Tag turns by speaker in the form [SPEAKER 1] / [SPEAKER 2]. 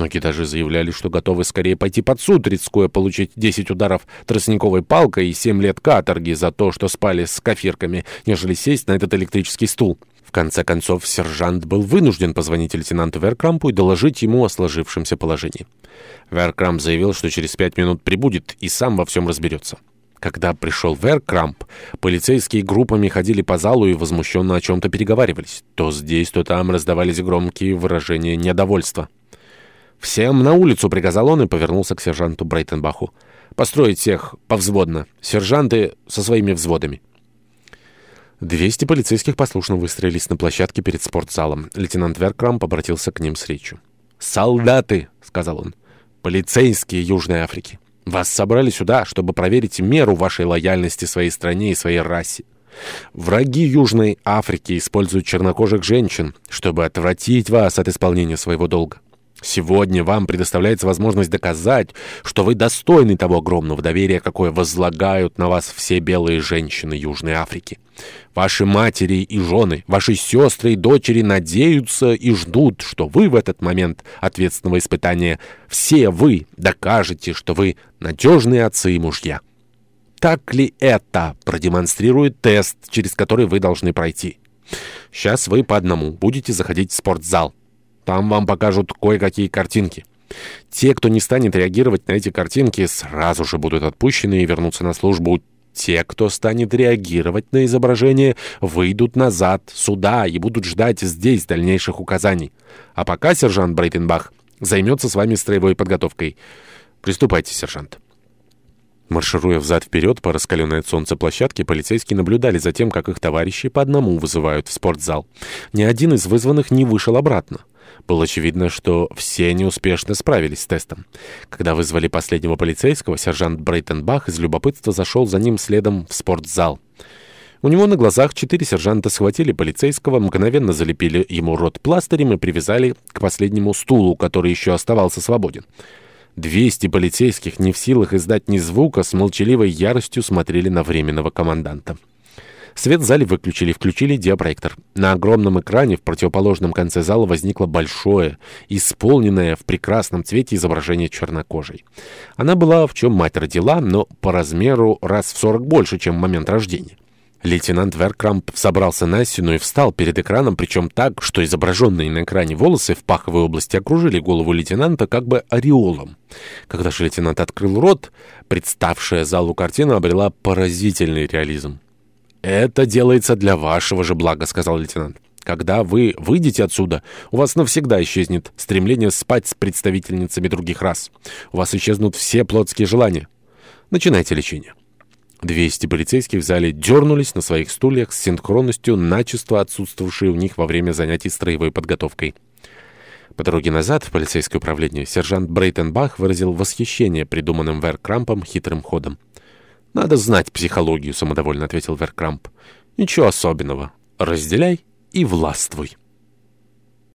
[SPEAKER 1] Многие даже заявляли, что готовы скорее пойти под суд, рискуя получить 10 ударов тростниковой палкой и 7 лет каторги за то, что спали с кафирками, нежели сесть на этот электрический стул. В конце концов, сержант был вынужден позвонить лейтенанту Веркрампу и доложить ему о сложившемся положении. Веркрамп заявил, что через пять минут прибудет и сам во всем разберется. Когда пришел Веркрамп, полицейские группами ходили по залу и возмущенно о чем-то переговаривались. То здесь, то там раздавались громкие выражения недовольства. «Всем на улицу!» — приказал он и повернулся к сержанту Брейтенбаху. «Построить всех повзводно. Сержанты со своими взводами». Двести полицейских послушно выстроились на площадке перед спортзалом. Лейтенант Веркрамп обратился к ним с речью. «Солдаты!» — сказал он. «Полицейские Южной Африки! Вас собрали сюда, чтобы проверить меру вашей лояльности своей стране и своей расе. Враги Южной Африки используют чернокожих женщин, чтобы отвратить вас от исполнения своего долга. Сегодня вам предоставляется возможность доказать, что вы достойны того огромного доверия, какое возлагают на вас все белые женщины Южной Африки. Ваши матери и жены, ваши сестры и дочери надеются и ждут, что вы в этот момент ответственного испытания, все вы докажете, что вы надежные отцы и мужья. Так ли это продемонстрирует тест, через который вы должны пройти? Сейчас вы по одному будете заходить в спортзал. Там вам покажут кое-какие картинки. Те, кто не станет реагировать на эти картинки, сразу же будут отпущены и вернутся на службу. Те, кто станет реагировать на изображение, выйдут назад, сюда, и будут ждать здесь дальнейших указаний. А пока сержант Брейтенбах займется с вами строевой подготовкой. Приступайте, сержант. Маршируя взад-вперед по раскаленной от солнца площадке, полицейские наблюдали за тем, как их товарищи по одному вызывают в спортзал. Ни один из вызванных не вышел обратно. Было очевидно, что все неуспешно справились с тестом. Когда вызвали последнего полицейского, сержант Брейтенбах из любопытства зашел за ним следом в спортзал. У него на глазах четыре сержанта схватили полицейского, мгновенно залепили ему рот пластырем и привязали к последнему стулу, который еще оставался свободен. 200 полицейских, не в силах издать ни звука, с молчаливой яростью смотрели на временного команданта. Свет в зале выключили, включили диапроектор. На огромном экране в противоположном конце зала возникло большое, исполненное в прекрасном цвете изображение чернокожей. Она была в чем мать родила, но по размеру раз в 40 больше, чем в момент рождения. Лейтенант Веркрамп собрался на стену и встал перед экраном, причем так, что изображенные на экране волосы в паховой области окружили голову лейтенанта как бы ореолом. Когда же лейтенант открыл рот, представшая залу картина обрела поразительный реализм. «Это делается для вашего же блага», — сказал лейтенант. Когда вы выйдете отсюда, у вас навсегда исчезнет стремление спать с представительницами других рас. У вас исчезнут все плотские желания. Начинайте лечение. 200 полицейских в зале дернулись на своих стульях с синхронностью, начисто отсутствовавшей у них во время занятий строевой подготовкой. По дороге назад в полицейское управление сержант Брейтенбах выразил восхищение придуманным Веркрампом хитрым ходом. «Надо знать психологию», — самодовольно ответил Веркрамп. «Ничего особенного. Разделяй и властвуй».